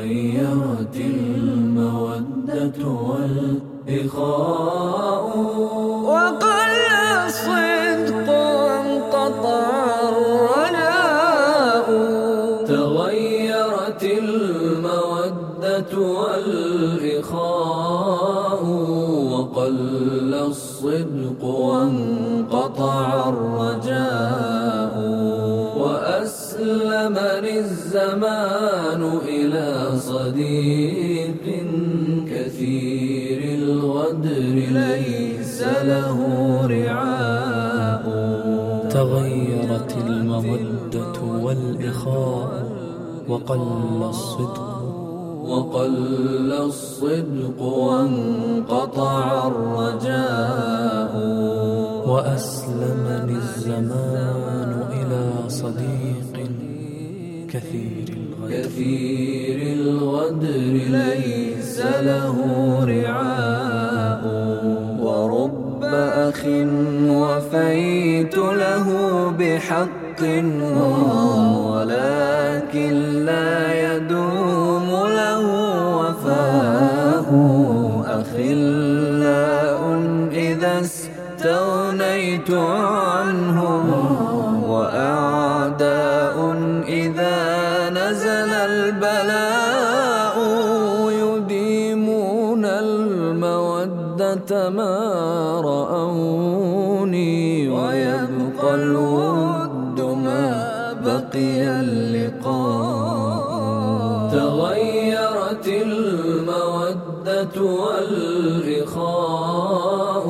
تغيرت المودة والإخاء. وقل الصدق وانقطع الرجاء تغيرت المودة والإخاء. وقل الصدق وانقطع الرجاء وأسلمني الزمان إلى صديق كثير الغدر ليس له رعاء. تغيرت المودة والإخاء وقل الصدق. وقل الصدق وانقطع الرجاء. وأسلمني الزمان إلى صديق كثير الغدر. كثير الغدر ليس له رعاء ورب أخ وفيت له بحق ولكن لا يدوم له وفاء. أخلاء إذا استغنيت عنهم ما رأوني ويبقى الود ما بقي اللقاء. تغيرت المودة والإخاء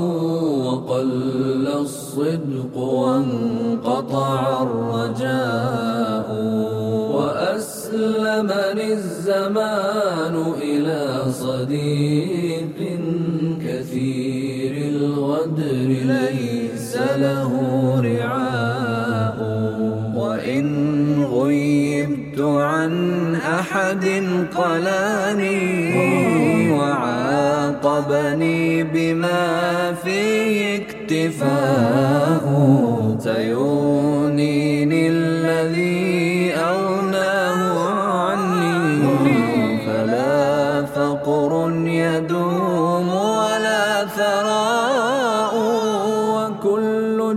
وقل الصدق وانقطع الرجاء وأسلمني الزمان إلى صديق كثير الغدر ليس له رعاء. وإن غيبت عن أحد قلاني وعاقبني بما فيه اكتفاء. سيغنيني الذي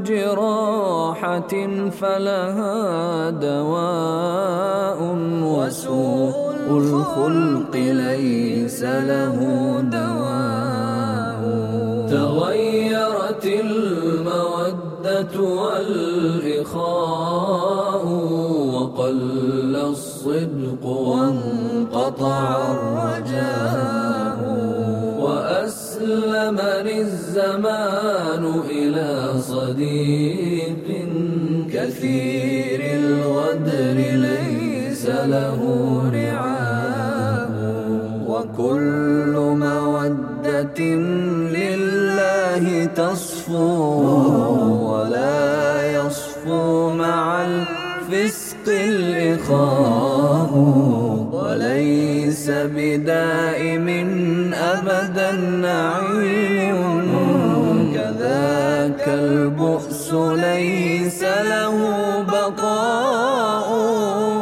جراحة فلها دواء وسوء الخلق ليس له دواء. تغيرت المودة والإخاء وقل الصدق وانقطع الرجاء. وأسلمني الزمان إلى صديق كثير الغدر ليس له رعاء وكل مودة لله تصفو ولا يصفو مع الفسق الإخاء. وليس بدائم أبدا نعيم. كذاك البؤس ليس له بقاء.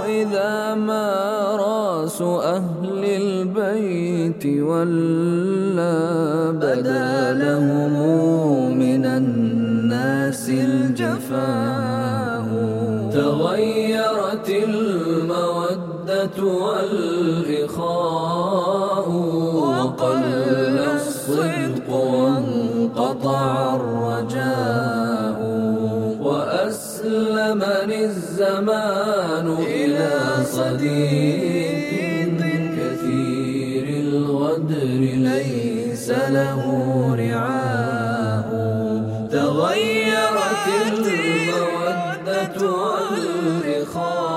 إذا ما راس أهل البيت ولا بدا لهم المودة والإخاء وقل الصدق وانقطع الرجاء وأسلمني الزمان إلى صديق كثير الغدر ليس له رعاء تغيرت المودة والإخاء